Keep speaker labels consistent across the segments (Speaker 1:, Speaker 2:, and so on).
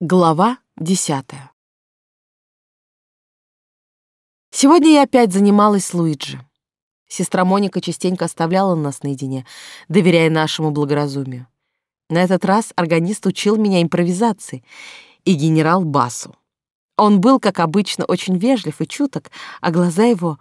Speaker 1: Глава десятая. Сегодня я опять занималась Луиджи. Сестра Моника частенько оставляла нас наедине, доверяя нашему благоразумию. На этот раз органист учил меня импровизации и генерал басу. Он был, как обычно, очень вежлив и чуток, а глаза его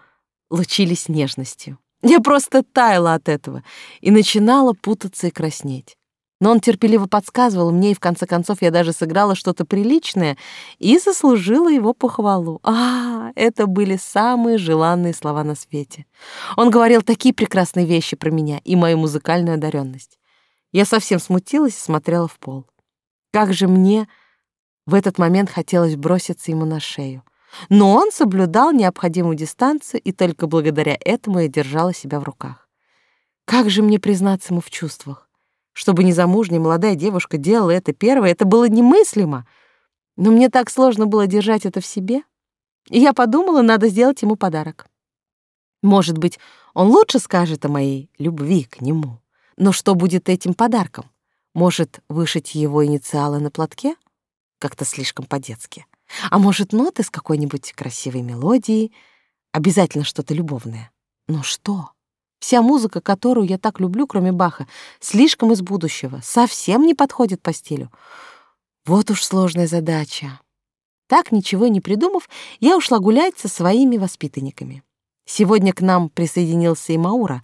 Speaker 1: лучились нежностью. Я просто таяла от этого и начинала путаться и краснеть. Но он терпеливо подсказывал мне, и в конце концов я даже сыграла что-то приличное и заслужила его похвалу. А, это были самые желанные слова на свете. Он говорил такие прекрасные вещи про меня и мою музыкальную одаренность. Я совсем смутилась и смотрела в пол. Как же мне в этот момент хотелось броситься ему на шею. Но он соблюдал необходимую дистанцию, и только благодаря этому я держала себя в руках. Как же мне признаться ему в чувствах? Чтобы незамужняя молодая девушка делала это первое, это было немыслимо. Но мне так сложно было держать это в себе. И я подумала, надо сделать ему подарок. Может быть, он лучше скажет о моей любви к нему. Но что будет этим подарком? Может, вышить его инициалы на платке? Как-то слишком по-детски. А может, ноты с какой-нибудь красивой мелодией? Обязательно что-то любовное. Но что? Вся музыка, которую я так люблю, кроме Баха, слишком из будущего, совсем не подходит по стилю. Вот уж сложная задача. Так, ничего не придумав, я ушла гулять со своими воспитанниками. Сегодня к нам присоединился и Маура.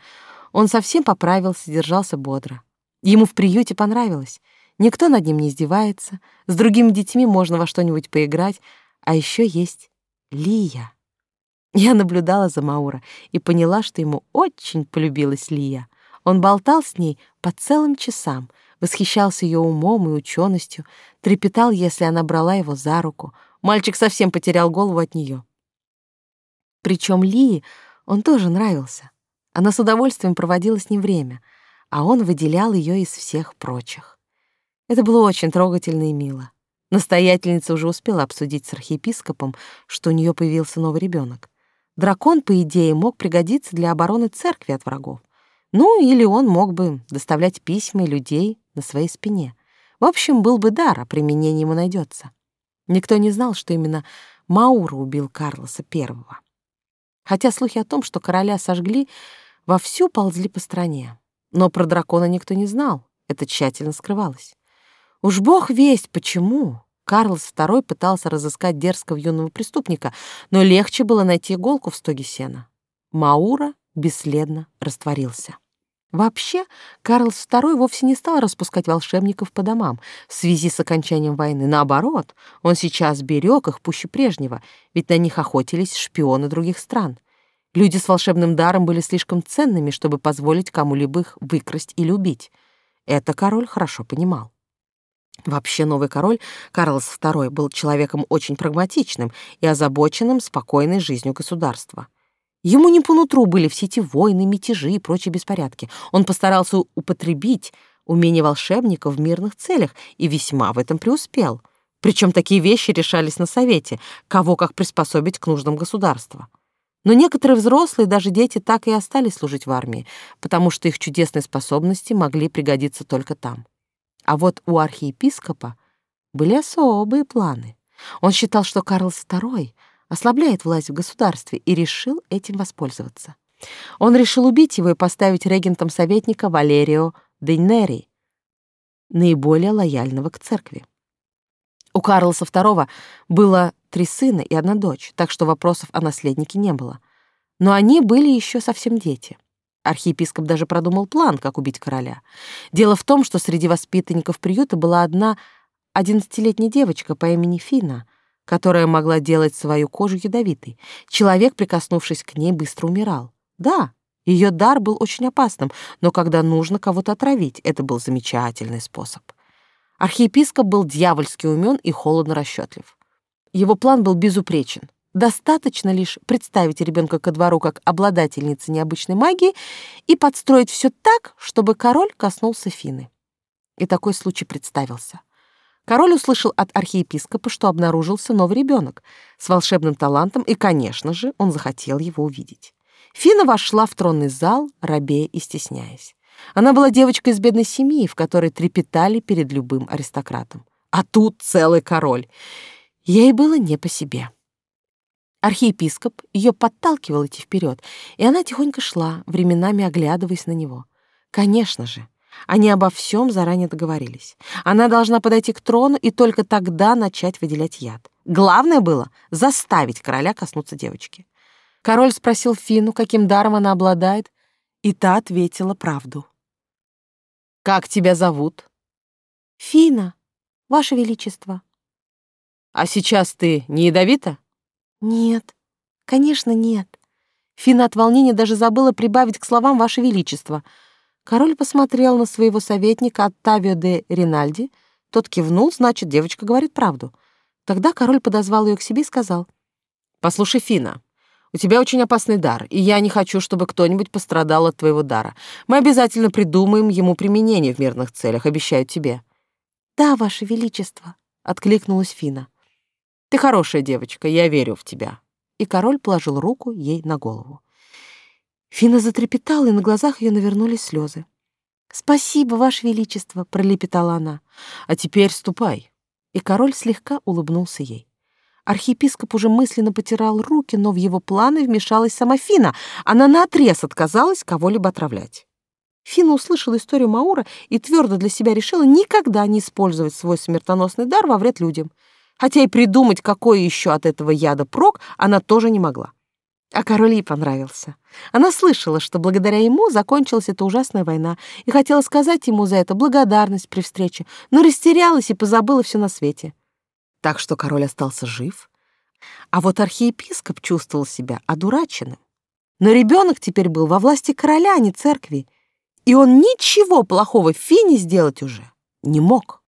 Speaker 1: Он совсем поправился, держался бодро. Ему в приюте понравилось. Никто над ним не издевается, с другими детьми можно во что-нибудь поиграть, а еще есть Лия. Я наблюдала за Маура и поняла, что ему очень полюбилась Лия. Он болтал с ней по целым часам, восхищался ее умом и ученостью, трепетал, если она брала его за руку. Мальчик совсем потерял голову от нее. Причем Лии он тоже нравился. Она с удовольствием проводила с ним время, а он выделял ее из всех прочих. Это было очень трогательно и мило. Настоятельница уже успела обсудить с архиепископом, что у нее появился новый ребенок. Дракон, по идее, мог пригодиться для обороны церкви от врагов. Ну, или он мог бы доставлять письма людей на своей спине. В общем, был бы дар, а применение ему найдется. Никто не знал, что именно Маура убил Карлоса Первого. Хотя слухи о том, что короля сожгли, вовсю ползли по стране. Но про дракона никто не знал, это тщательно скрывалось. Уж бог весть почему, Карлос II пытался разыскать дерзкого юного преступника, но легче было найти иголку в стоге сена. Маура бесследно растворился. Вообще, Карлос II вовсе не стал распускать волшебников по домам в связи с окончанием войны. Наоборот, он сейчас берег их пуще прежнего, ведь на них охотились шпионы других стран. Люди с волшебным даром были слишком ценными, чтобы позволить кому-либо их выкрасть или убить. Это король хорошо понимал. Вообще новый король Карлос II был человеком очень прагматичным и озабоченным спокойной жизнью государства. Ему не по нутру были все эти войны, мятежи и прочие беспорядки. Он постарался употребить умение волшебника в мирных целях и весьма в этом преуспел. Причем такие вещи решались на совете, кого как приспособить к нуждам государства. Но некоторые взрослые, даже дети, так и остались служить в армии, потому что их чудесные способности могли пригодиться только там. А вот у архиепископа были особые планы. Он считал, что Карлос II ослабляет власть в государстве и решил этим воспользоваться. Он решил убить его и поставить регентом советника Валерио Дейнери, наиболее лояльного к церкви. У Карлоса II было три сына и одна дочь, так что вопросов о наследнике не было. Но они были еще совсем дети. Архиепископ даже продумал план, как убить короля. Дело в том, что среди воспитанников приюта была одна одиннадцатилетняя девочка по имени Фина, которая могла делать свою кожу ядовитой. Человек, прикоснувшись к ней, быстро умирал. Да, ее дар был очень опасным, но когда нужно кого-то отравить, это был замечательный способ. Архиепископ был дьявольски умен и холодно расчетлив. Его план был безупречен. Достаточно лишь представить ребенка ко двору как обладательницы необычной магии и подстроить все так, чтобы король коснулся Фины. И такой случай представился. Король услышал от архиепископа, что обнаружился новый ребенок с волшебным талантом, и, конечно же, он захотел его увидеть. Фина вошла в тронный зал, рабея и стесняясь. Она была девочкой из бедной семьи, в которой трепетали перед любым аристократом. А тут целый король. Ей было не по себе. Архиепископ ее подталкивал идти вперед, и она тихонько шла, временами оглядываясь на него. Конечно же, они обо всем заранее договорились. Она должна подойти к трону и только тогда начать выделять яд. Главное было заставить короля коснуться девочки. Король спросил Фину, каким даром она обладает, и та ответила правду. «Как тебя зовут?»
Speaker 2: «Фина, ваше величество».
Speaker 1: «А сейчас ты не ядовита?»
Speaker 2: «Нет, конечно, нет».
Speaker 1: Фина от волнения даже забыла прибавить к словам «Ваше Величество». Король посмотрел на своего советника Оттавио де Ринальди. Тот кивнул, значит, девочка говорит правду. Тогда король подозвал ее к себе и сказал. «Послушай, Фина, у тебя очень опасный дар, и я не хочу, чтобы кто-нибудь пострадал от твоего дара. Мы обязательно придумаем ему применение в мирных целях, обещаю тебе».
Speaker 2: «Да, Ваше Величество», — откликнулась Фина.
Speaker 1: Ты хорошая девочка, я верю в тебя». И король положил руку ей на голову. Фина затрепетала, и на глазах ее навернулись слезы.
Speaker 2: «Спасибо, Ваше Величество», — пролепетала она.
Speaker 1: «А теперь ступай». И король слегка улыбнулся ей. Архиепископ уже мысленно потирал руки, но в его планы вмешалась сама Фина. Она наотрез отказалась кого-либо отравлять. Фина услышала историю Маура и твердо для себя решила никогда не использовать свой смертоносный дар во вред людям — хотя и придумать, какой еще от этого яда прок, она тоже не могла. А король ей понравился. Она слышала, что благодаря ему закончилась эта ужасная война, и хотела сказать ему за это благодарность при встрече, но растерялась и позабыла все на свете. Так что король остался жив, а вот архиепископ чувствовал себя одураченным. Но ребенок теперь был во власти короля, а не церкви, и он ничего плохого Фине сделать уже не мог.